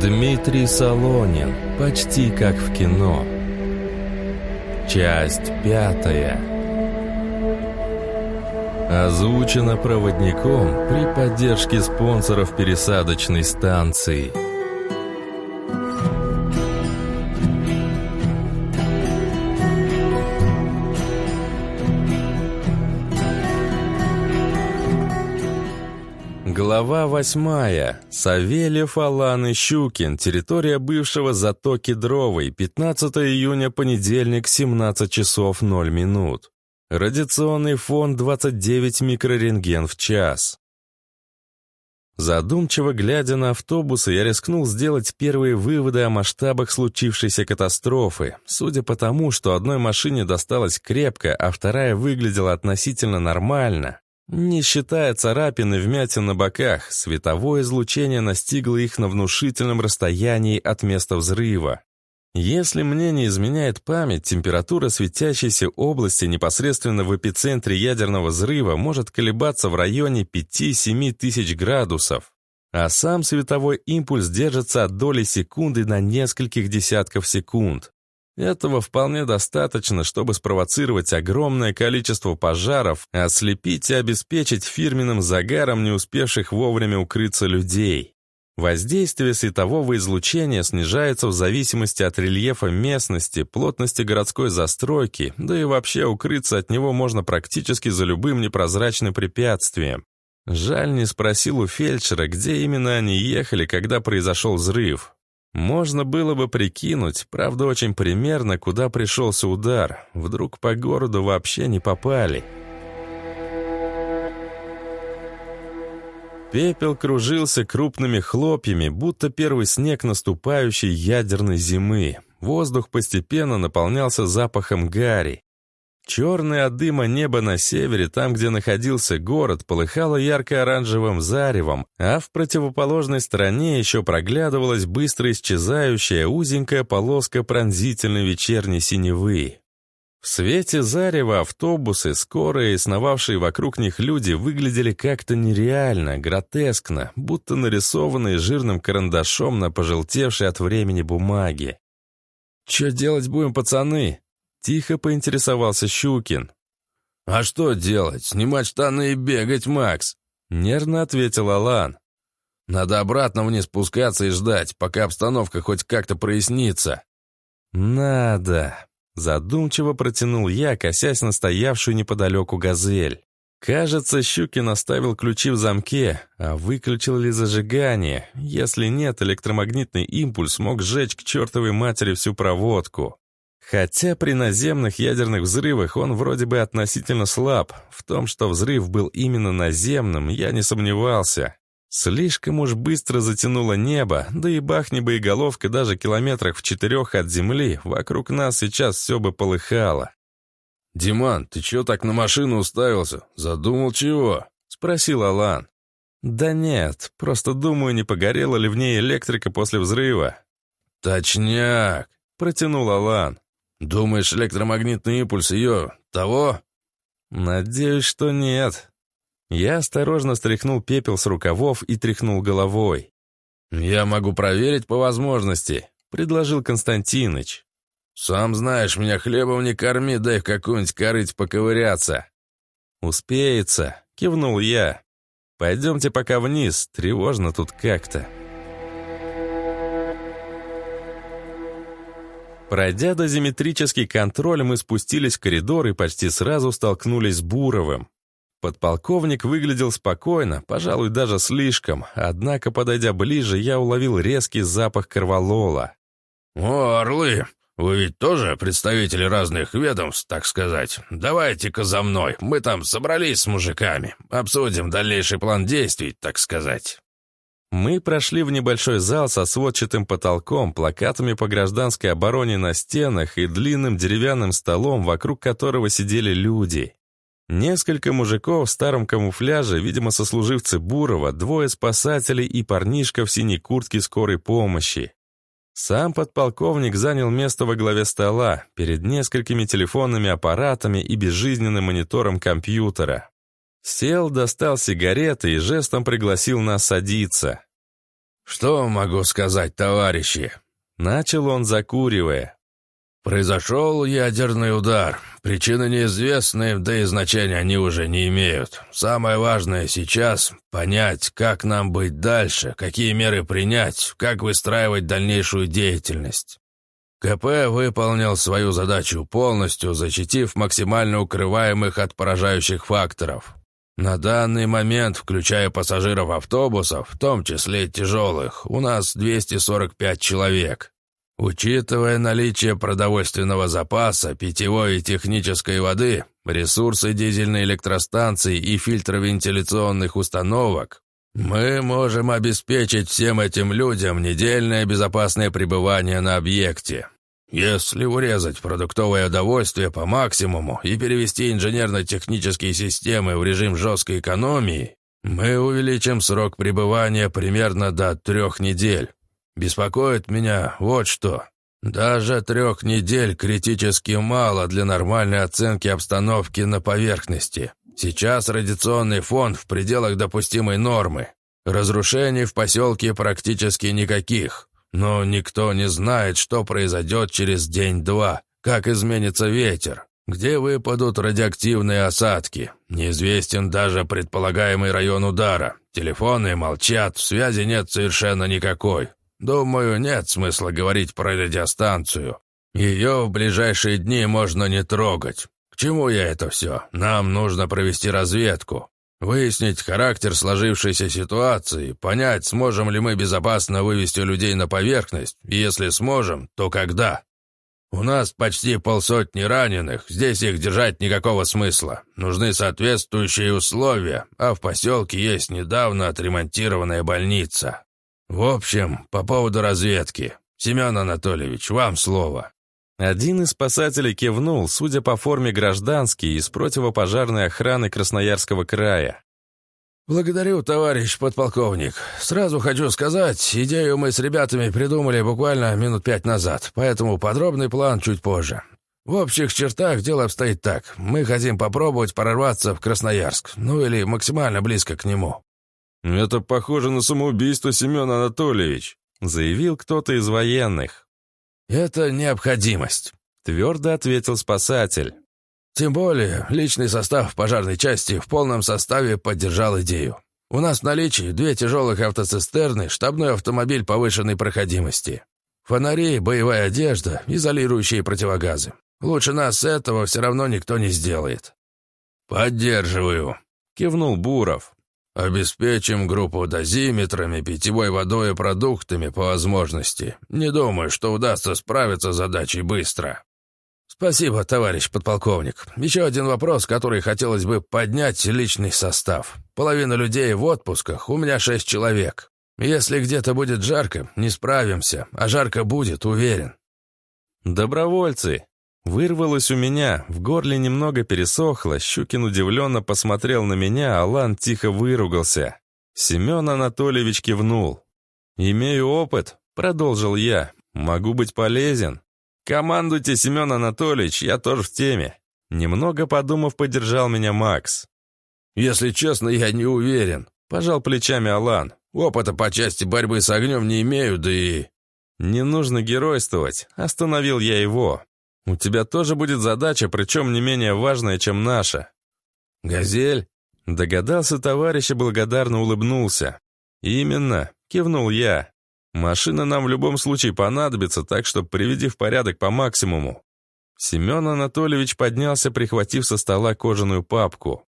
Дмитрий Солонин. Почти как в кино. Часть пятая. Озвучено проводником при поддержке спонсоров пересадочной станции. Восьмая. Савельев, Алан и Щукин. Территория бывшего затоки Дровой. 15 июня, понедельник, 17 часов 0 минут. Радиационный фон 29 микрорентген в час. Задумчиво глядя на автобусы, я рискнул сделать первые выводы о масштабах случившейся катастрофы. Судя по тому, что одной машине досталось крепко, а вторая выглядела относительно нормально, не считая царапин и вмятин на боках, световое излучение настигло их на внушительном расстоянии от места взрыва. Если мне не изменяет память, температура светящейся области непосредственно в эпицентре ядерного взрыва может колебаться в районе 5-7 тысяч градусов, а сам световой импульс держится от доли секунды на нескольких десятков секунд. Этого вполне достаточно, чтобы спровоцировать огромное количество пожаров, ослепить и обеспечить фирменным загаром не успевших вовремя укрыться людей. Воздействие светового излучения снижается в зависимости от рельефа местности, плотности городской застройки, да и вообще укрыться от него можно практически за любым непрозрачным препятствием. Жаль, не спросил у фельдшера, где именно они ехали, когда произошел взрыв. Можно было бы прикинуть, правда очень примерно, куда пришелся удар. Вдруг по городу вообще не попали. Пепел кружился крупными хлопьями, будто первый снег наступающей ядерной зимы. Воздух постепенно наполнялся запахом гари. Черное от дыма небо на севере, там, где находился город, полыхало ярко-оранжевым заревом, а в противоположной стороне еще проглядывалась быстро исчезающая узенькая полоска пронзительной вечерней синевы. В свете зарева автобусы, скорые сновавшие вокруг них люди выглядели как-то нереально, гротескно, будто нарисованные жирным карандашом на пожелтевшей от времени бумаге. «Че делать будем, пацаны?» Тихо поинтересовался Щукин. «А что делать? Снимать штаны и бегать, Макс!» Нервно ответил Алан. «Надо обратно вниз спускаться и ждать, пока обстановка хоть как-то прояснится». «Надо!» Задумчиво протянул я, косясь на стоявшую неподалеку газель. Кажется, Щукин оставил ключи в замке, а выключил ли зажигание? Если нет, электромагнитный импульс мог сжечь к чертовой матери всю проводку. Хотя при наземных ядерных взрывах он вроде бы относительно слаб. В том, что взрыв был именно наземным, я не сомневался. Слишком уж быстро затянуло небо, да и бахни боеголовка даже километрах в четырех от земли, вокруг нас сейчас все бы полыхало. «Диман, ты чего так на машину уставился? Задумал чего?» — спросил Алан. «Да нет, просто думаю, не погорела ли в ней электрика после взрыва». «Точняк!» — протянул Алан. «Думаешь, электромагнитный импульс ее... того?» «Надеюсь, что нет». Я осторожно стряхнул пепел с рукавов и тряхнул головой. «Я могу проверить по возможности», — предложил Константиныч. «Сам знаешь, меня хлебом не корми, дай в какую-нибудь корыть поковыряться». «Успеется», — кивнул я. «Пойдемте пока вниз, тревожно тут как-то». Пройдя дозиметрический контроль, мы спустились в коридор и почти сразу столкнулись с Буровым. Подполковник выглядел спокойно, пожалуй, даже слишком, однако, подойдя ближе, я уловил резкий запах корвалола. «О, орлы! Вы ведь тоже представители разных ведомств, так сказать. Давайте-ка за мной, мы там собрались с мужиками, обсудим дальнейший план действий, так сказать». Мы прошли в небольшой зал со сводчатым потолком, плакатами по гражданской обороне на стенах и длинным деревянным столом, вокруг которого сидели люди. Несколько мужиков в старом камуфляже, видимо, сослуживцы Бурова, двое спасателей и парнишка в синей куртке скорой помощи. Сам подполковник занял место во главе стола, перед несколькими телефонными аппаратами и безжизненным монитором компьютера. Сел, достал сигареты и жестом пригласил нас садиться. «Что могу сказать, товарищи?» Начал он, закуривая. Произошел ядерный удар. Причины неизвестны, да и значения они уже не имеют. Самое важное сейчас — понять, как нам быть дальше, какие меры принять, как выстраивать дальнейшую деятельность. КП выполнил свою задачу полностью, защитив максимально укрываемых от поражающих факторов. На данный момент, включая пассажиров автобусов, в том числе тяжелых, у нас 245 человек. Учитывая наличие продовольственного запаса, питьевой и технической воды, ресурсы дизельной электростанции и фильтровентиляционных установок, мы можем обеспечить всем этим людям недельное безопасное пребывание на объекте. Если урезать продуктовое удовольствие по максимуму и перевести инженерно-технические системы в режим жесткой экономии, мы увеличим срок пребывания примерно до трех недель. Беспокоит меня вот что. Даже трех недель критически мало для нормальной оценки обстановки на поверхности. Сейчас радиационный фон в пределах допустимой нормы. Разрушений в поселке практически никаких. Но никто не знает, что произойдет через день-два, как изменится ветер, где выпадут радиоактивные осадки. Неизвестен даже предполагаемый район удара. Телефоны молчат, связи нет совершенно никакой. Думаю, нет смысла говорить про радиостанцию. Ее в ближайшие дни можно не трогать. К чему я это все? Нам нужно провести разведку. Выяснить характер сложившейся ситуации, понять, сможем ли мы безопасно вывести людей на поверхность, и если сможем, то когда. У нас почти полсотни раненых, здесь их держать никакого смысла. Нужны соответствующие условия, а в поселке есть недавно отремонтированная больница. «В общем, по поводу разведки. Семен Анатольевич, вам слово». Один из спасателей кивнул, судя по форме гражданский, из противопожарной охраны Красноярского края. «Благодарю, товарищ подполковник. Сразу хочу сказать, идею мы с ребятами придумали буквально минут пять назад, поэтому подробный план чуть позже. В общих чертах дело обстоит так. Мы хотим попробовать прорваться в Красноярск, ну или максимально близко к нему. «Это похоже на самоубийство, Семен Анатольевич», — заявил кто-то из военных. «Это необходимость», — твердо ответил спасатель. «Тем более, личный состав пожарной части в полном составе поддержал идею. У нас в наличии две тяжелых автоцистерны, штабной автомобиль повышенной проходимости. Фонари, боевая одежда, изолирующие противогазы. Лучше нас этого все равно никто не сделает». «Поддерживаю», — кивнул Буров. Обеспечим группу дозиметрами, питьевой водой и продуктами по возможности. Не думаю, что удастся справиться с задачей быстро. Спасибо, товарищ подполковник. Еще один вопрос, который хотелось бы поднять личный состав. Половина людей в отпусках, у меня шесть человек. Если где-то будет жарко, не справимся, а жарко будет, уверен. Добровольцы, Вырвалось у меня, в горле немного пересохло, Щукин удивленно посмотрел на меня, Алан тихо выругался. Семен Анатольевич кивнул. «Имею опыт», — продолжил я, — «могу быть полезен». «Командуйте, Семен Анатольевич, я тоже в теме». Немного подумав, поддержал меня Макс. «Если честно, я не уверен», — пожал плечами Алан. «Опыта по части борьбы с огнем не имею, да и...» «Не нужно геройствовать», — остановил я его. У тебя тоже будет задача, причем не менее важная, чем наша». «Газель?» Догадался товарищ и благодарно улыбнулся. «Именно», — кивнул я. «Машина нам в любом случае понадобится, так что приведи в порядок по максимуму». Семен Анатольевич поднялся, прихватив со стола кожаную папку.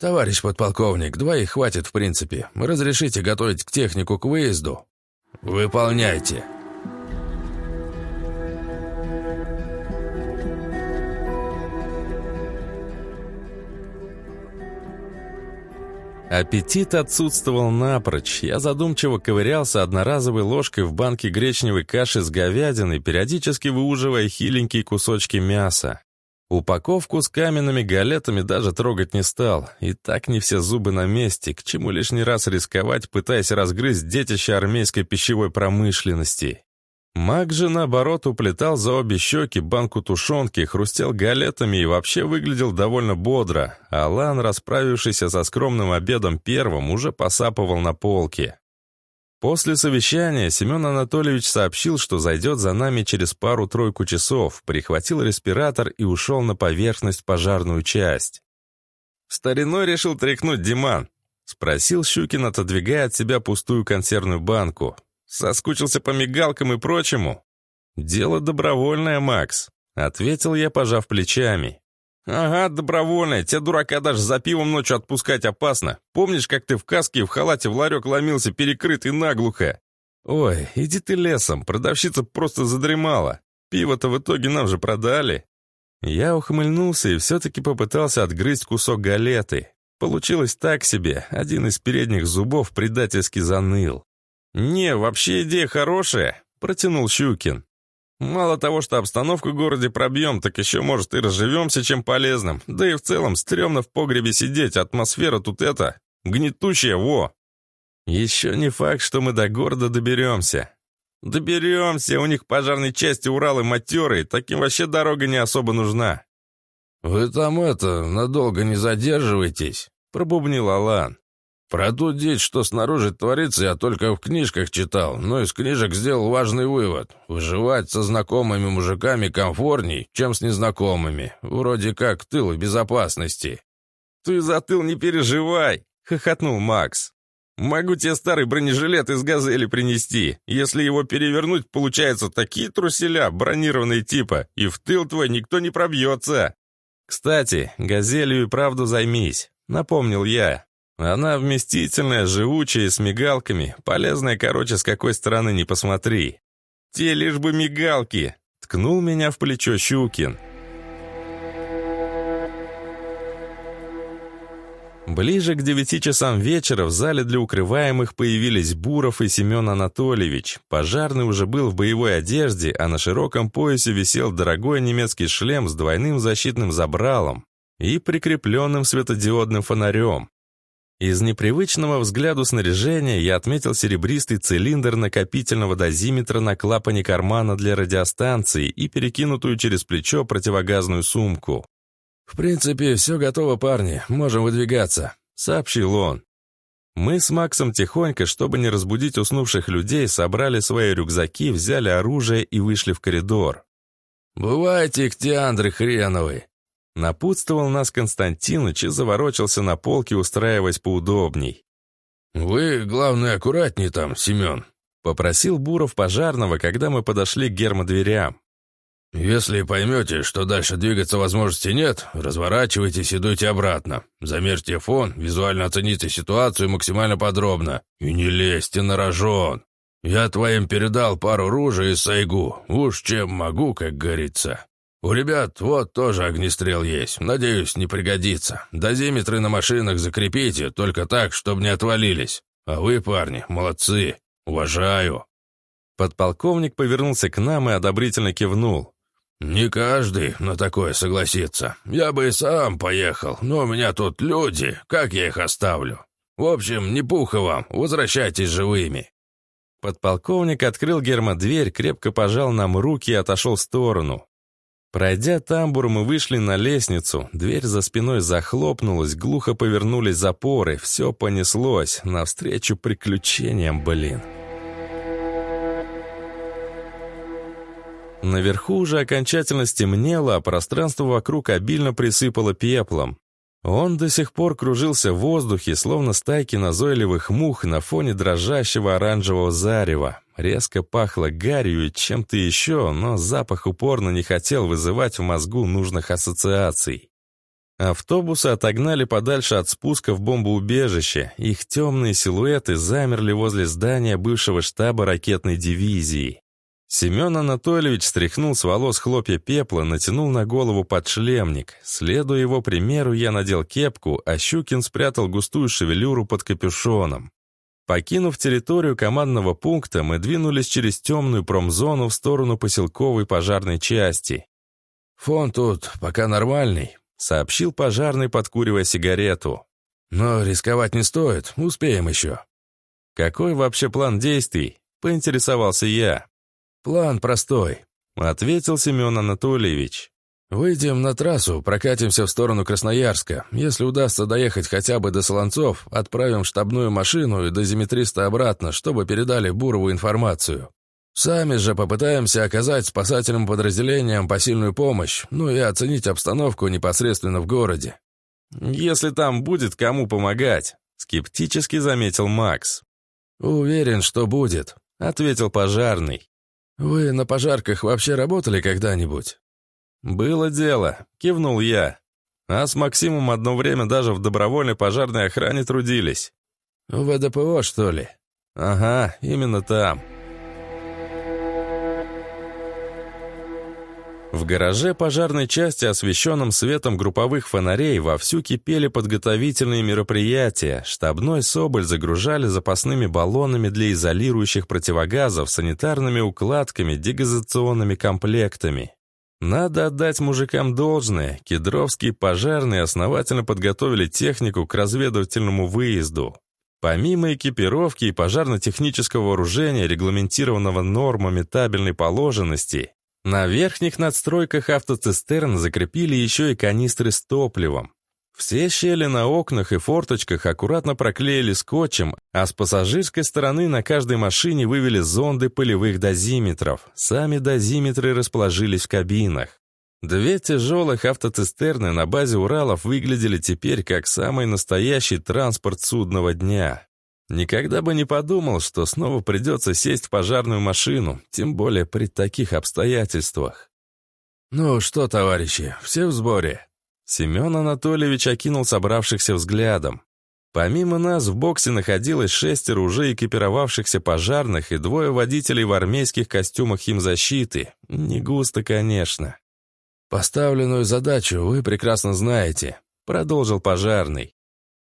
«Товарищ подполковник, двоих хватит в принципе. Разрешите готовить к технику к выезду?» «Выполняйте», Аппетит отсутствовал напрочь. Я задумчиво ковырялся одноразовой ложкой в банке гречневой каши с говядиной, периодически выуживая хиленькие кусочки мяса. Упаковку с каменными галетами даже трогать не стал. И так не все зубы на месте, к чему лишний раз рисковать, пытаясь разгрызть детище армейской пищевой промышленности. Маг же, наоборот, уплетал за обе щеки банку тушенки, хрустел галетами и вообще выглядел довольно бодро. Алан, расправившийся со скромным обедом первым, уже посапывал на полке. После совещания Семен Анатольевич сообщил, что зайдет за нами через пару-тройку часов, прихватил респиратор и ушел на поверхность пожарную часть. «Стариной решил тряхнуть Диман», — спросил Щукин, отодвигая от себя пустую консервную банку. «Соскучился по мигалкам и прочему?» «Дело добровольное, Макс», — ответил я, пожав плечами. «Ага, добровольно. Тебя, дурака, даже за пивом ночью отпускать опасно. Помнишь, как ты в каске и в халате в ларек ломился, перекрытый наглухо?» «Ой, иди ты лесом, продавщица просто задремала. Пиво-то в итоге нам же продали». Я ухмыльнулся и все-таки попытался отгрызть кусок галеты. Получилось так себе, один из передних зубов предательски заныл. «Не, вообще идея хорошая», — протянул Щукин. Мало того, что обстановку в городе пробьем, так еще, может, и разживемся чем полезным. Да и в целом, стрёмно в погребе сидеть, атмосфера тут это, гнетущая, во. Еще не факт, что мы до города доберемся. Доберемся, у них пожарной части Уралы матерые, таким вообще дорога не особо нужна. «Вы там это, надолго не задерживайтесь», — пробубнил Алан. Про ту дичь, что снаружи творится, я только в книжках читал, но из книжек сделал важный вывод. Выживать со знакомыми мужиками комфортней, чем с незнакомыми. Вроде как тыл безопасности. «Ты за тыл не переживай!» — хохотнул Макс. «Могу тебе старый бронежилет из «Газели» принести. Если его перевернуть, получаются такие труселя, бронированные типа, и в тыл твой никто не пробьется». «Кстати, «Газелью» и правду займись», — напомнил я. Она вместительная, живучая, с мигалками. Полезная, короче, с какой стороны не посмотри. Те лишь бы мигалки. Ткнул меня в плечо Щукин. Ближе к девяти часам вечера в зале для укрываемых появились Буров и Семен Анатольевич. Пожарный уже был в боевой одежде, а на широком поясе висел дорогой немецкий шлем с двойным защитным забралом и прикрепленным светодиодным фонарем. Из непривычного взгляду снаряжения я отметил серебристый цилиндр накопительного дозиметра на клапане кармана для радиостанции и перекинутую через плечо противогазную сумку. «В принципе, все готово, парни, можем выдвигаться», — сообщил он. Мы с Максом тихонько, чтобы не разбудить уснувших людей, собрали свои рюкзаки, взяли оружие и вышли в коридор. «Бывайте, Ихтиандры хреновы!» Напутствовал нас Константиныч и заворочился на полке, устраиваясь поудобней. «Вы, главное, аккуратнее там, Семен», — попросил Буров пожарного, когда мы подошли к гермодверям. «Если поймете, что дальше двигаться возможности нет, разворачивайтесь и дуйте обратно. Замерьте фон, визуально оцените ситуацию максимально подробно. И не лезьте на рожон. Я твоим передал пару ружей из Сайгу. Уж чем могу, как говорится. «У ребят вот тоже огнестрел есть. Надеюсь, не пригодится. Дозиметры на машинах закрепите, только так, чтобы не отвалились. А вы, парни, молодцы. Уважаю». Подполковник повернулся к нам и одобрительно кивнул. «Не каждый на такое согласится. Я бы и сам поехал, но у меня тут люди, как я их оставлю? В общем, не пуха вам, возвращайтесь живыми». Подполковник открыл гермодверь, крепко пожал нам руки и отошел в сторону. Пройдя тамбур, мы вышли на лестницу, дверь за спиной захлопнулась, глухо повернулись запоры, все понеслось, навстречу приключениям, блин. Наверху уже окончательно стемнело, а пространство вокруг обильно присыпало пеплом. Он до сих пор кружился в воздухе, словно стайки назойливых мух на фоне дрожащего оранжевого зарева. Резко пахло гарью и чем-то еще, но запах упорно не хотел вызывать в мозгу нужных ассоциаций. Автобусы отогнали подальше от спуска в бомбоубежище. Их темные силуэты замерли возле здания бывшего штаба ракетной дивизии. Семен Анатольевич стряхнул с волос хлопья пепла, натянул на голову подшлемник. Следуя его примеру, я надел кепку, а Щукин спрятал густую шевелюру под капюшоном. Покинув территорию командного пункта, мы двинулись через темную промзону в сторону поселковой пожарной части. «Фон тут пока нормальный», — сообщил пожарный, подкуривая сигарету. «Но рисковать не стоит, успеем еще». «Какой вообще план действий?» — поинтересовался я. «План простой», — ответил Семен Анатольевич. «Выйдем на трассу, прокатимся в сторону Красноярска. Если удастся доехать хотя бы до Солонцов, отправим штабную машину и дозиметриста обратно, чтобы передали Бурову информацию. Сами же попытаемся оказать спасательным подразделениям посильную помощь, ну и оценить обстановку непосредственно в городе». «Если там будет кому помогать», — скептически заметил Макс. «Уверен, что будет», — ответил пожарный. «Вы на пожарках вообще работали когда-нибудь?» «Было дело», — кивнул я. «А с Максимом одно время даже в добровольной пожарной охране трудились». «В ВДПО, что ли?» «Ага, именно там». В гараже пожарной части, освещенном светом групповых фонарей, вовсю кипели подготовительные мероприятия. Штабной «Соболь» загружали запасными баллонами для изолирующих противогазов, санитарными укладками, дегазационными комплектами. Надо отдать мужикам должное. Кедровские пожарные основательно подготовили технику к разведывательному выезду. Помимо экипировки и пожарно-технического вооружения, регламентированного нормами табельной положенности, на верхних надстройках автоцистерн закрепили еще и канистры с топливом. Все щели на окнах и форточках аккуратно проклеили скотчем, а с пассажирской стороны на каждой машине вывели зонды полевых дозиметров. Сами дозиметры расположились в кабинах. Две тяжелых автоцистерны на базе Уралов выглядели теперь как самый настоящий транспорт судного дня. Никогда бы не подумал, что снова придется сесть в пожарную машину, тем более при таких обстоятельствах. «Ну что, товарищи, все в сборе?» Семен Анатольевич окинул собравшихся взглядом. Помимо нас в боксе находилось шестеро уже экипировавшихся пожарных и двое водителей в армейских костюмах химзащиты. Не густо, конечно. «Поставленную задачу вы прекрасно знаете», — продолжил пожарный.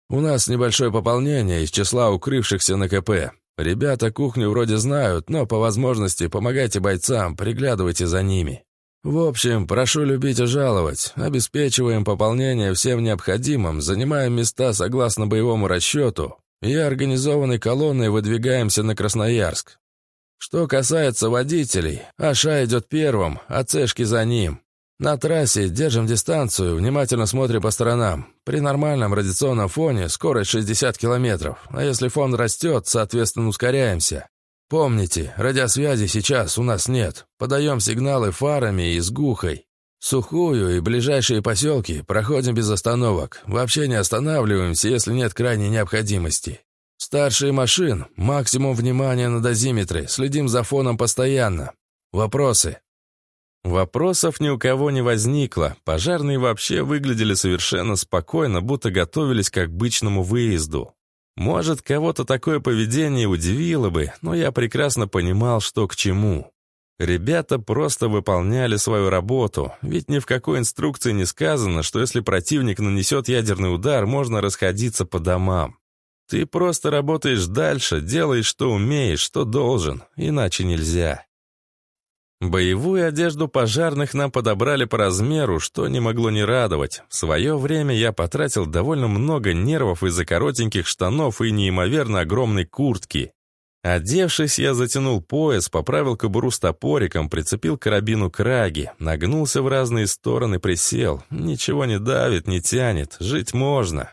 «У нас небольшое пополнение из числа укрывшихся на КП. Ребята кухню вроде знают, но по возможности помогайте бойцам, приглядывайте за ними. В общем, прошу любить и жаловать. Обеспечиваем пополнение всем необходимым, занимаем места согласно боевому расчету и организованной колонной выдвигаемся на Красноярск. Что касается водителей, Аша идет первым, а Цешки за ним. На трассе держим дистанцию, внимательно смотрим по сторонам. При нормальном радиационном фоне скорость 60 километров, а если фон растет, соответственно ускоряемся. Помните, радиосвязи сейчас у нас нет. Подаем сигналы фарами и с гухой. Сухую и ближайшие поселки проходим без остановок. Вообще не останавливаемся, если нет крайней необходимости. Старшие машин, максимум внимания на дозиметры, следим за фоном постоянно. Вопросы? Вопросов ни у кого не возникло. Пожарные вообще выглядели совершенно спокойно, будто готовились к обычному выезду. Может, кого-то такое поведение удивило бы, но я прекрасно понимал, что к чему. Ребята просто выполняли свою работу, ведь ни в какой инструкции не сказано, что если противник нанесет ядерный удар, можно расходиться по домам. Ты просто работаешь дальше, делаешь, что умеешь, что должен, иначе нельзя. Боевую одежду пожарных нам подобрали по размеру, что не могло не радовать. В свое время я потратил довольно много нервов из-за коротеньких штанов и неимоверно огромной куртки. Одевшись, я затянул пояс, поправил кобуру с топориком, прицепил карабину к раге, нагнулся в разные стороны, присел. Ничего не давит, не тянет, жить можно.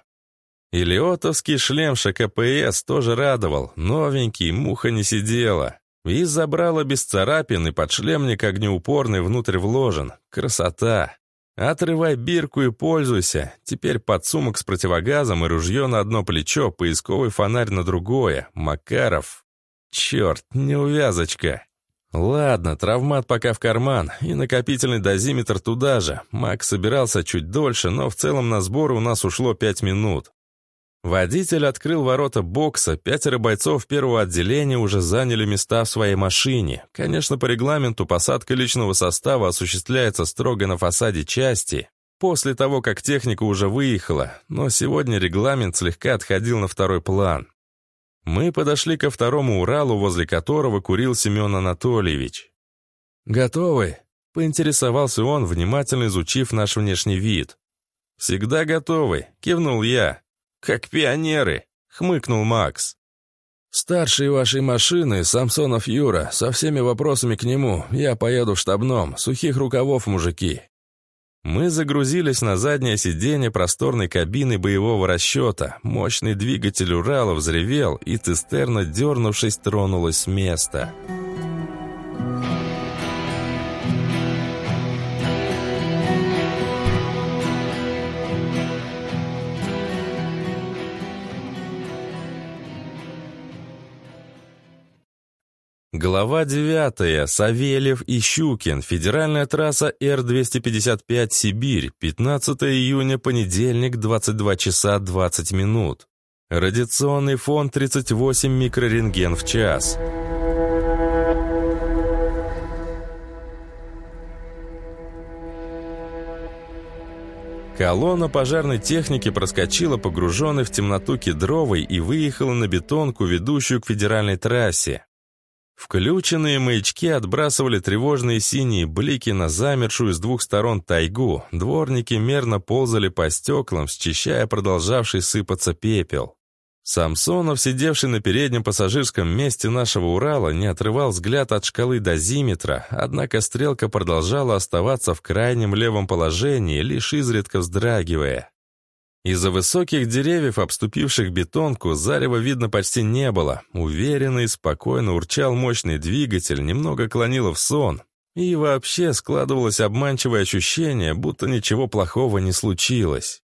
Илиотовский шлем ШКПС тоже радовал, новенький, муха не сидела. И забрала без царапин, и подшлемник огнеупорный внутрь вложен. Красота! Отрывай бирку и пользуйся. Теперь подсумок с противогазом и ружье на одно плечо, поисковый фонарь на другое. Макаров. Черт, неувязочка. Ладно, травмат пока в карман, и накопительный дозиметр туда же. Мак собирался чуть дольше, но в целом на сборы у нас ушло пять минут. Водитель открыл ворота бокса, пятеро бойцов первого отделения уже заняли места в своей машине. Конечно, по регламенту посадка личного состава осуществляется строго на фасаде части, после того, как техника уже выехала, но сегодня регламент слегка отходил на второй план. Мы подошли ко второму Уралу, возле которого курил Семен Анатольевич. «Готовы?» — поинтересовался он, внимательно изучив наш внешний вид. «Всегда готовы», — кивнул я. «Как пионеры», — хмыкнул Макс. «Старший вашей машины, Самсонов Юра, со всеми вопросами к нему. Я поеду в штабном. Сухих рукавов, мужики». Мы загрузились на заднее сиденье просторной кабины боевого расчета. Мощный двигатель Урала взревел, и цистерна, дернувшись, тронулась с места. Глава 9. Савельев и Щукин. Федеральная трасса Р-255 Сибирь. 15 июня, понедельник, 22 часа 20 минут. Радиационный фон 38 микрорентген в час. Колонна пожарной техники проскочила погруженной в темноту кедровой и выехала на бетонку, ведущую к федеральной трассе. Включенные маячки отбрасывали тревожные синие блики на замершую с двух сторон тайгу. Дворники мерно ползали по стеклам, счищая продолжавший сыпаться пепел. Самсонов, сидевший на переднем пассажирском месте нашего Урала, не отрывал взгляд от шкалы дозиметра, однако стрелка продолжала оставаться в крайнем левом положении, лишь изредка вздрагивая. Из-за высоких деревьев, обступивших бетонку, зарева видно почти не было. Уверенно и спокойно урчал мощный двигатель, немного клонило в сон. И вообще складывалось обманчивое ощущение, будто ничего плохого не случилось.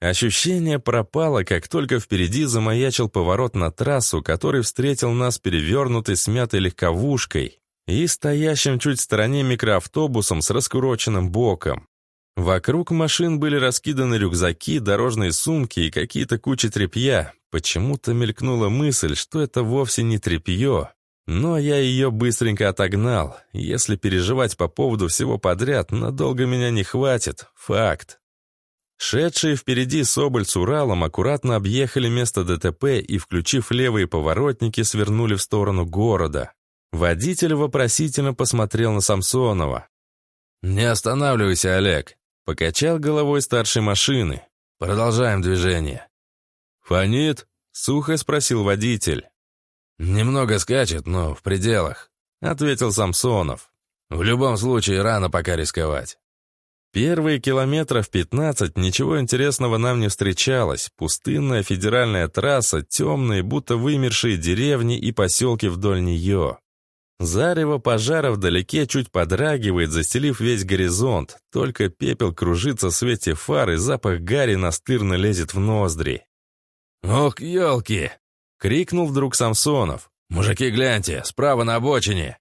Ощущение пропало, как только впереди замаячил поворот на трассу, который встретил нас перевернутой смятой легковушкой и стоящим чуть в стороне микроавтобусом с раскуроченным боком. Вокруг машин были раскиданы рюкзаки, дорожные сумки и какие-то кучи тряпья. Почему-то мелькнула мысль, что это вовсе не тряпье. Но я ее быстренько отогнал. Если переживать по поводу всего подряд, надолго меня не хватит. Факт. Шедшие впереди Соболь с Уралом аккуратно объехали место ДТП и, включив левые поворотники, свернули в сторону города. Водитель вопросительно посмотрел на Самсонова. «Не останавливайся, Олег», Покачал головой старшей машины. Продолжаем движение. «Фонит?» — сухо спросил водитель. «Немного скачет, но в пределах», — ответил Самсонов. «В любом случае, рано пока рисковать». Первые километров 15 ничего интересного нам не встречалось. Пустынная федеральная трасса, темные, будто вымершие деревни и поселки вдоль нее. Зарево пожара вдалеке чуть подрагивает, застелив весь горизонт. Только пепел кружится в свете фар, и запах гари настырно лезет в ноздри. «Ох, елки!» — крикнул вдруг Самсонов. «Мужики, гляньте, справа на обочине!»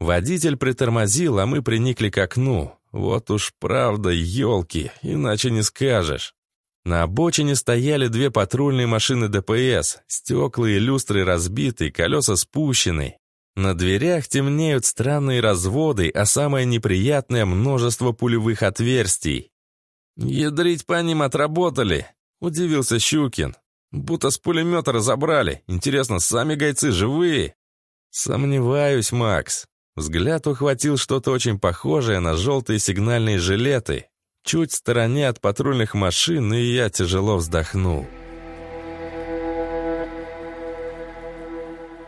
Водитель притормозил, а мы приникли к окну. Вот уж правда, елки, иначе не скажешь. На обочине стояли две патрульные машины ДПС, стекла и люстры разбиты, колеса спущены. На дверях темнеют странные разводы, а самое неприятное — множество пулевых отверстий. «Ядрить по ним отработали», — удивился Щукин. «Будто с пулемета разобрали. Интересно, сами гайцы живые?» «Сомневаюсь, Макс». Взгляд ухватил что-то очень похожее на желтые сигнальные жилеты. Чуть в стороне от патрульных машин, и я тяжело вздохнул.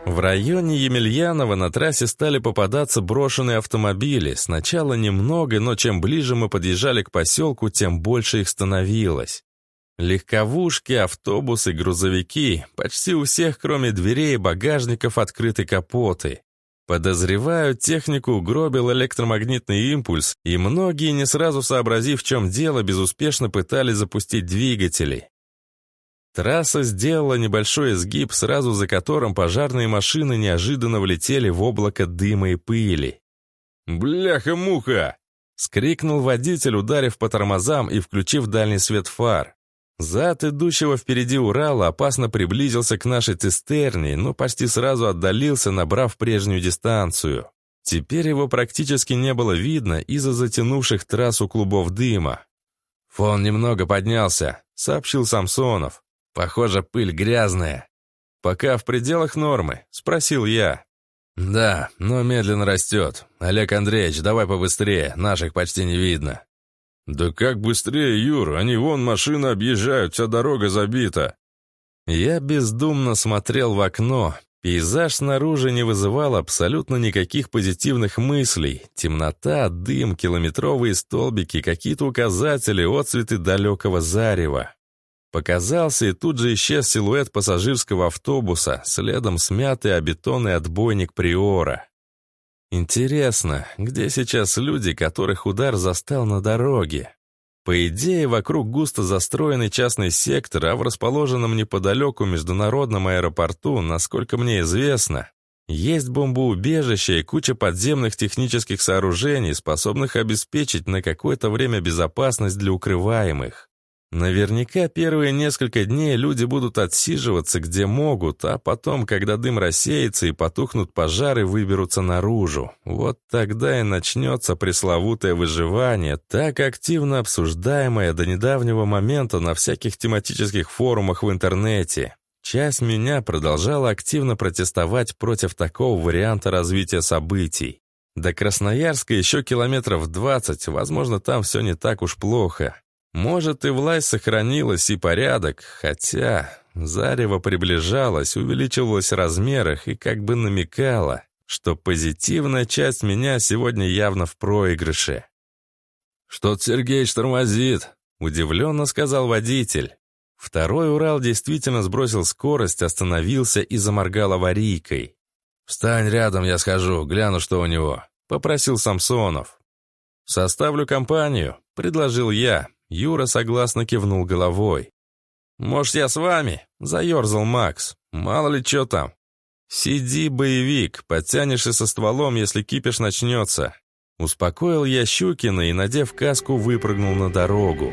В районе Емельянова на трассе стали попадаться брошенные автомобили. Сначала немного, но чем ближе мы подъезжали к поселку, тем больше их становилось. Легковушки, автобусы, грузовики. Почти у всех, кроме дверей и багажников, открыты капоты. Подозреваю, технику угробил электромагнитный импульс, и многие, не сразу сообразив, в чем дело, безуспешно пытались запустить двигатели. Трасса сделала небольшой изгиб, сразу за которым пожарные машины неожиданно влетели в облако дыма и пыли. «Бляха-муха!» — скрикнул водитель, ударив по тормозам и включив дальний свет фар. Зад идущего впереди Урала опасно приблизился к нашей цистерне, но почти сразу отдалился, набрав прежнюю дистанцию. Теперь его практически не было видно из-за затянувших трассу клубов дыма. «Фон немного поднялся», — сообщил Самсонов. Похоже, пыль грязная. Пока в пределах нормы, спросил я. Да, но медленно растет. Олег Андреевич, давай побыстрее, наших почти не видно. Да как быстрее, Юр, они вон машины объезжают, вся дорога забита. Я бездумно смотрел в окно. Пейзаж снаружи не вызывал абсолютно никаких позитивных мыслей. Темнота, дым, километровые столбики, какие-то указатели, отцветы далекого зарева. Показался и тут же исчез силуэт пассажирского автобуса, следом смятый обетонный отбойник Приора. Интересно, где сейчас люди, которых удар застал на дороге? По идее, вокруг густо застроенный частный сектор, а в расположенном неподалеку международном аэропорту, насколько мне известно, есть бомбоубежище и куча подземных технических сооружений, способных обеспечить на какое-то время безопасность для укрываемых. Наверняка первые несколько дней люди будут отсиживаться где могут, а потом, когда дым рассеется и потухнут пожары, выберутся наружу. Вот тогда и начнется пресловутое выживание, так активно обсуждаемое до недавнего момента на всяких тематических форумах в интернете. Часть меня продолжала активно протестовать против такого варианта развития событий. До Красноярска еще километров 20, возможно, там все не так уж плохо. Может, и власть сохранилась, и порядок, хотя зарево приближалось, увеличивалось в размерах и как бы намекало, что позитивная часть меня сегодня явно в проигрыше. «Что-то Сергеич тормозит», — удивленно сказал водитель. Второй Урал действительно сбросил скорость, остановился и заморгал аварийкой. «Встань рядом, я схожу, гляну, что у него», — попросил Самсонов. «Составлю компанию», — предложил я, Юра согласно кивнул головой. «Может, я с вами?» — заерзал Макс. «Мало ли что там». «Сиди, боевик, подтянешься со стволом, если кипиш начнется». Успокоил я Щукина и, надев каску, выпрыгнул на дорогу.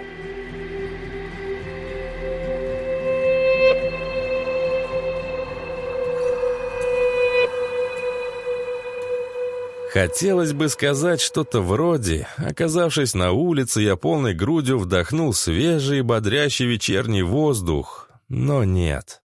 Хотелось бы сказать что-то вроде, оказавшись на улице, я полной грудью вдохнул свежий бодрящий вечерний воздух, но нет.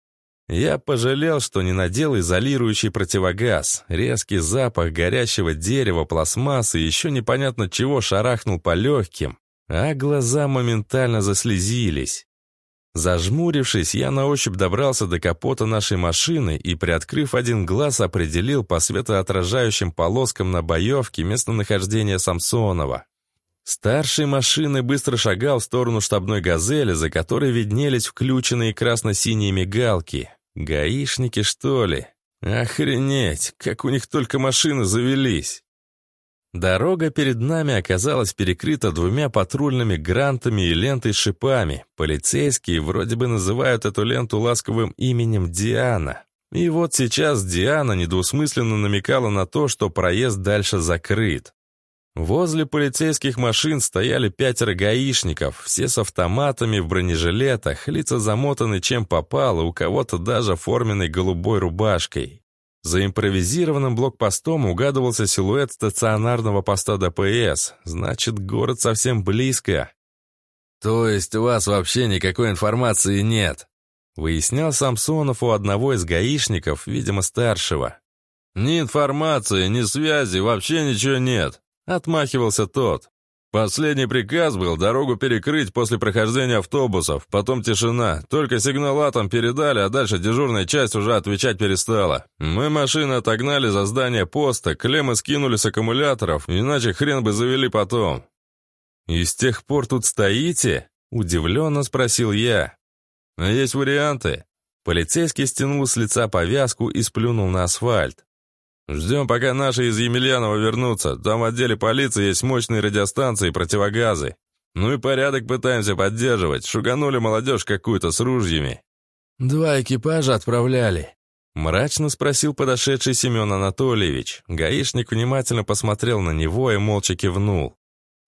Я пожалел, что не надел изолирующий противогаз. Резкий запах горящего дерева, пластмассы и еще непонятно чего шарахнул по легким, а глаза моментально заслезились. Зажмурившись, я на ощупь добрался до капота нашей машины и, приоткрыв один глаз, определил по светоотражающим полоскам на боевке местонахождение Самсонова. Старший машины быстро шагал в сторону штабной «Газели», за которой виднелись включенные красно-синие мигалки. Гаишники, что ли? Охренеть, как у них только машины завелись. Дорога перед нами оказалась перекрыта двумя патрульными грантами и лентой шипами. Полицейские вроде бы называют эту ленту ласковым именем Диана. И вот сейчас Диана недвусмысленно намекала на то, что проезд дальше закрыт. Возле полицейских машин стояли пятеро гаишников, все с автоматами в бронежилетах, лица замотаны чем попало, у кого-то даже форменной голубой рубашкой. За импровизированным блокпостом угадывался силуэт стационарного поста ДПС. Значит, город совсем близко. «То есть у вас вообще никакой информации нет?» Выяснял Самсонов у одного из гаишников, видимо, старшего. «Ни информации, ни связи, вообще ничего нет», — отмахивался тот. Последний приказ был дорогу перекрыть после прохождения автобусов, потом тишина. Только сигнал атом передали, а дальше дежурная часть уже отвечать перестала. Мы машины отогнали за здание поста, клеммы скинули с аккумуляторов, иначе хрен бы завели потом. «И с тех пор тут стоите?» – удивленно спросил я. «Есть варианты». Полицейский стянул с лица повязку и сплюнул на асфальт. Ждем, пока наши из Емельянова вернутся. Там в отделе полиции есть мощные радиостанции и противогазы. Ну и порядок пытаемся поддерживать. Шуганули молодежь какую-то с ружьями». «Два экипажа отправляли», — мрачно спросил подошедший Семен Анатольевич. Гаишник внимательно посмотрел на него и молча кивнул.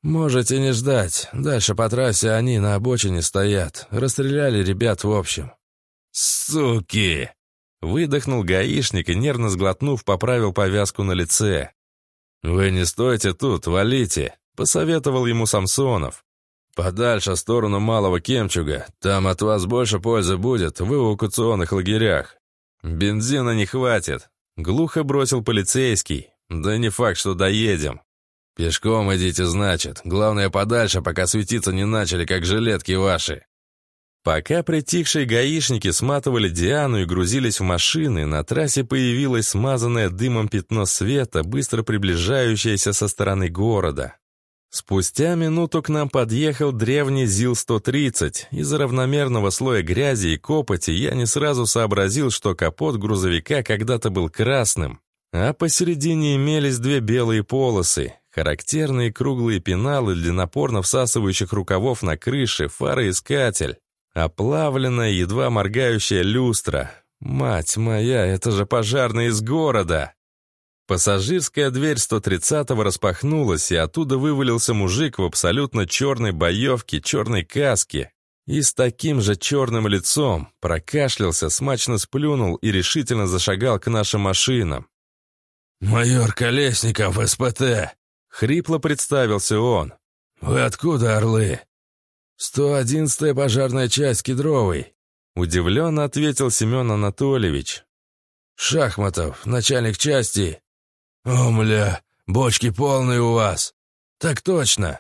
«Можете не ждать. Дальше по трассе они на обочине стоят. Расстреляли ребят в общем». «Суки!» Выдохнул гаишник и, нервно сглотнув, поправил повязку на лице. «Вы не стойте тут, валите», — посоветовал ему Самсонов. «Подальше, в сторону Малого Кемчуга. Там от вас больше пользы будет в эвакуационных лагерях. Бензина не хватит», — глухо бросил полицейский. «Да не факт, что доедем». «Пешком идите, значит. Главное, подальше, пока светиться не начали, как жилетки ваши». Пока притихшие гаишники сматывали Диану и грузились в машины, на трассе появилось смазанное дымом пятно света, быстро приближающееся со стороны города. Спустя минуту к нам подъехал древний ЗИЛ-130. Из-за равномерного слоя грязи и копоти я не сразу сообразил, что капот грузовика когда-то был красным, а посередине имелись две белые полосы. Характерные круглые пеналы для напорно всасывающих рукавов на крыше, фароискатель. Оплавленная, едва моргающая люстра. Мать моя, это же пожарный из города! Пассажирская дверь 130-го распахнулась, и оттуда вывалился мужик в абсолютно черной боевке, черной каске. И с таким же черным лицом прокашлялся, смачно сплюнул и решительно зашагал к нашим машинам. «Майор Колесников, СПТ!» — хрипло представился он. «Вы откуда, орлы?» «Сто одиннадцатая пожарная часть Кедровой», — удивленно ответил Семен Анатольевич. «Шахматов, начальник части». «О, мля, бочки полные у вас». «Так точно».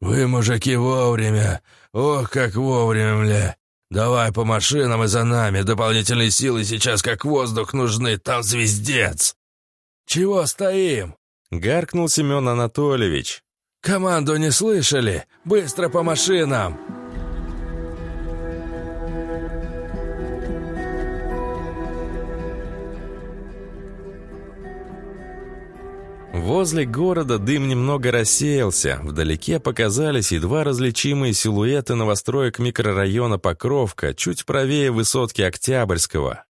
«Вы, мужики, вовремя. Ох, как вовремя, мля. Давай по машинам и за нами. Дополнительные силы сейчас как воздух нужны. Там звездец». «Чего стоим?» — гаркнул Семен Анатольевич. «Команду не слышали? Быстро по машинам!» Возле города дым немного рассеялся, вдалеке показались едва различимые силуэты новостроек микрорайона Покровка, чуть правее высотки Октябрьского.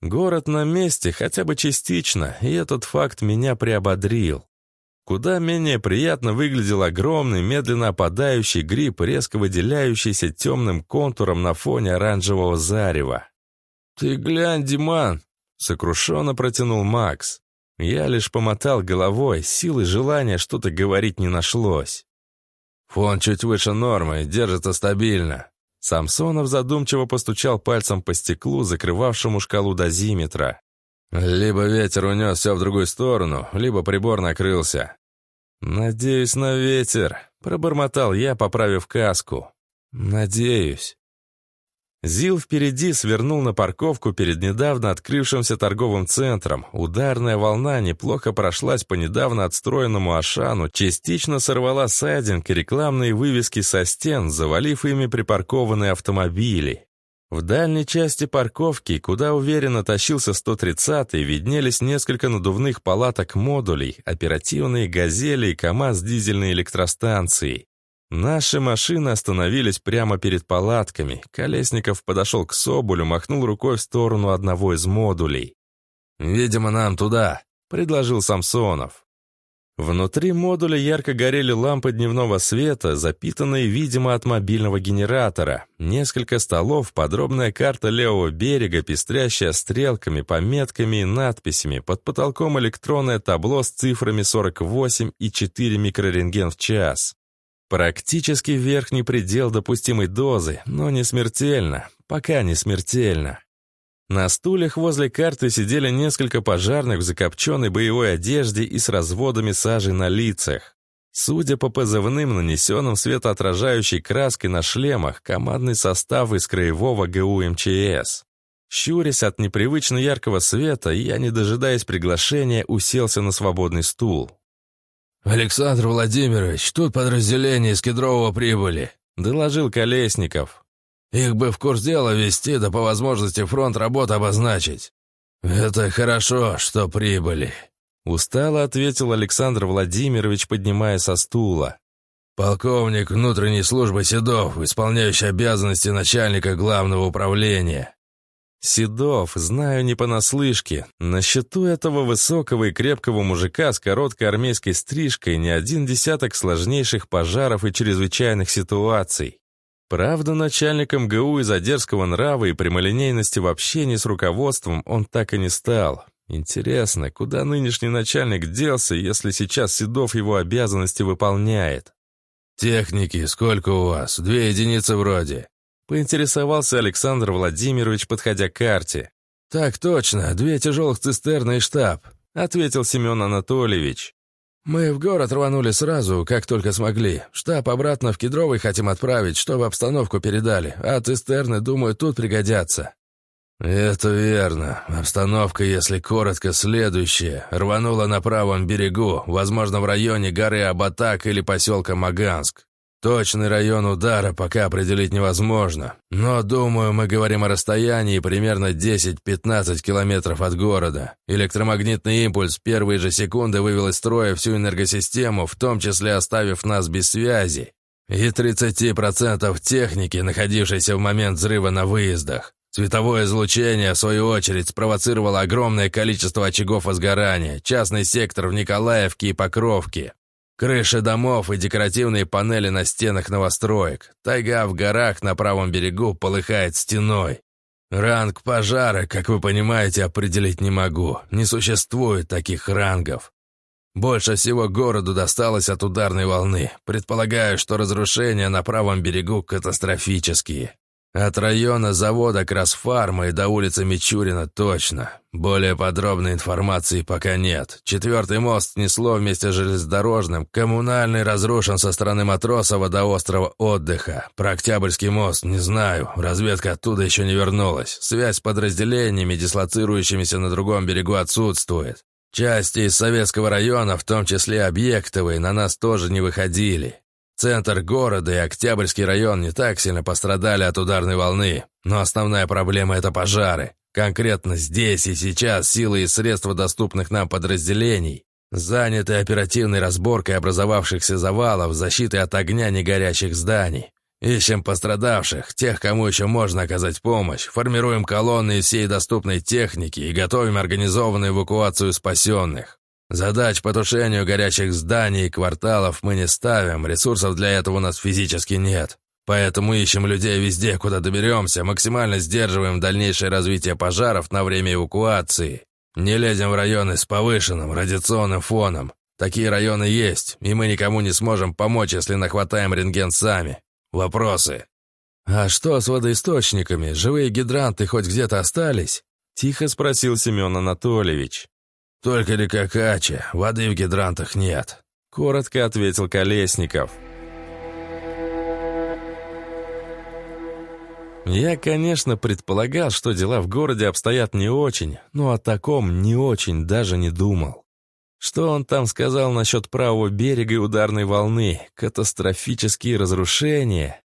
Город на месте хотя бы частично, и этот факт меня приободрил. Куда менее приятно выглядел огромный, медленно опадающий гриб, резко выделяющийся темным контуром на фоне оранжевого зарева. «Ты глянь, Диман!» — сокрушенно протянул Макс. Я лишь помотал головой, силы желания что-то говорить не нашлось. «Фон чуть выше нормы, держится стабильно». Самсонов задумчиво постучал пальцем по стеклу, закрывавшему шкалу дозиметра. Либо ветер унес все в другую сторону, либо прибор накрылся. «Надеюсь на ветер», — пробормотал я, поправив каску. «Надеюсь». Зил впереди свернул на парковку перед недавно открывшимся торговым центром. Ударная волна неплохо прошлась по недавно отстроенному Ашану, частично сорвала сайдинг и рекламные вывески со стен, завалив ими припаркованные автомобили. В дальней части парковки, куда уверенно тащился 130-й, виднелись несколько надувных палаток модулей, оперативные «Газели» и КАМАЗ дизельной электростанции. Наши машины остановились прямо перед палатками. Колесников подошел к Соболю, махнул рукой в сторону одного из модулей. «Видимо, нам туда», — предложил Самсонов. Внутри модуля ярко горели лампы дневного света, запитанные, видимо, от мобильного генератора. Несколько столов, подробная карта левого берега, пестрящая стрелками, пометками и надписями. Под потолком электронное табло с цифрами 48 и 4 микрорентген в час. Практически верхний предел допустимой дозы, но не смертельно. Пока не смертельно. На стульях возле карты сидели несколько пожарных в закопченной боевой одежде и с разводами сажи на лицах. Судя по позывным, нанесенным светоотражающей краской на шлемах, командный состав из краевого ГУ МЧС. Щурясь от непривычно яркого света, я, не дожидаясь приглашения, уселся на свободный стул. «Александр Владимирович, тут подразделение из Кедрового прибыли», — доложил Колесников. Их бы в курс дела вести, да по возможности фронт работ обозначить. Это хорошо, что прибыли. Устало ответил Александр Владимирович, поднимая со стула. Полковник внутренней службы Седов, исполняющий обязанности начальника главного управления. Седов, знаю не понаслышке. На счету этого высокого и крепкого мужика с короткой армейской стрижкой не один десяток сложнейших пожаров и чрезвычайных ситуаций. Правда, начальником ГУ из-за дерзкого нрава и прямолинейности в общении с руководством он так и не стал. Интересно, куда нынешний начальник делся, если сейчас Седов его обязанности выполняет? «Техники сколько у вас? Две единицы вроде», — поинтересовался Александр Владимирович, подходя к карте. «Так точно, две тяжелых цистерны и штаб», — ответил Семен Анатольевич. «Мы в город рванули сразу, как только смогли. Штаб обратно в Кедровый хотим отправить, чтобы обстановку передали, а цистерны, думаю, тут пригодятся». «Это верно. Обстановка, если коротко, следующая. Рванула на правом берегу, возможно, в районе горы Абатак или поселка Маганск. Точный район удара пока определить невозможно, но, думаю, мы говорим о расстоянии примерно 10-15 километров от города. Электромагнитный импульс первые же секунды вывел из строя всю энергосистему, в том числе оставив нас без связи, и 30% техники, находившейся в момент взрыва на выездах. Световое излучение, в свою очередь, спровоцировало огромное количество очагов возгорания, частный сектор в Николаевке и Покровке, Крыши домов и декоративные панели на стенах новостроек. Тайга в горах на правом берегу полыхает стеной. Ранг пожара, как вы понимаете, определить не могу. Не существует таких рангов. Больше всего городу досталось от ударной волны. Предполагаю, что разрушения на правом берегу катастрофические. От района завода Красфарма и до улицы Мичурина точно. Более подробной информации пока нет. Четвертый мост снесло вместе с железнодорожным. Коммунальный разрушен со стороны Матросова до острова отдыха. Про Октябрьский мост не знаю. Разведка оттуда еще не вернулась. Связь с подразделениями, дислоцирующимися на другом берегу, отсутствует. Части из советского района, в том числе объектовые, на нас тоже не выходили. Центр города и Октябрьский район не так сильно пострадали от ударной волны, но основная проблема — это пожары. Конкретно здесь и сейчас силы и средства доступных нам подразделений заняты оперативной разборкой образовавшихся завалов, защитой от огня негорящих зданий. Ищем пострадавших, тех, кому еще можно оказать помощь, формируем колонны из всей доступной техники и готовим организованную эвакуацию спасенных. Задач по тушению горячих зданий и кварталов мы не ставим, ресурсов для этого у нас физически нет. Поэтому ищем людей везде, куда доберемся, максимально сдерживаем дальнейшее развитие пожаров на время эвакуации. Не лезем в районы с повышенным радиационным фоном. Такие районы есть, и мы никому не сможем помочь, если нахватаем рентген сами. Вопросы? «А что с водоисточниками? Живые гидранты хоть где-то остались?» Тихо спросил Семен Анатольевич. «Только река Кача, воды в гидрантах нет», — коротко ответил Колесников. Я, конечно, предполагал, что дела в городе обстоят не очень, но о таком не очень даже не думал. Что он там сказал насчет правого берега и ударной волны? Катастрофические разрушения?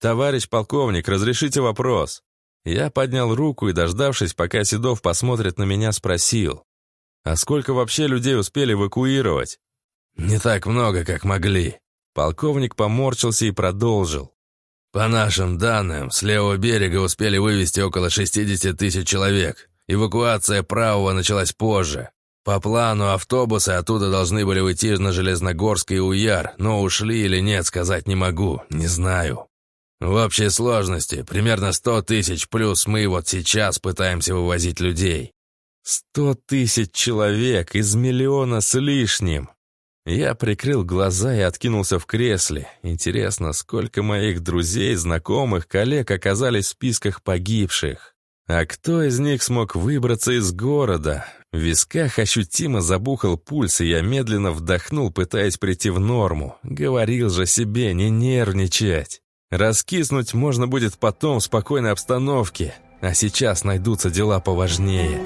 «Товарищ полковник, разрешите вопрос?» Я поднял руку и, дождавшись, пока Седов посмотрит на меня, спросил. А сколько вообще людей успели эвакуировать? Не так много, как могли. Полковник поморщился и продолжил. По нашим данным, с левого берега успели вывести около 60 тысяч человек. Эвакуация правого началась позже. По плану автобусы оттуда должны были уйти на Железногорск и Уяр, но ушли или нет, сказать не могу, не знаю. В общей сложности примерно 100 тысяч плюс мы вот сейчас пытаемся вывозить людей. Сто тысяч человек из миллиона с лишним. Я прикрыл глаза и откинулся в кресле. Интересно, сколько моих друзей, знакомых, коллег оказались в списках погибших? А кто из них смог выбраться из города? В висках ощутимо забухал пульс, и я медленно вдохнул, пытаясь прийти в норму. Говорил же себе не нервничать. Раскиснуть можно будет потом в спокойной обстановке, а сейчас найдутся дела поважнее.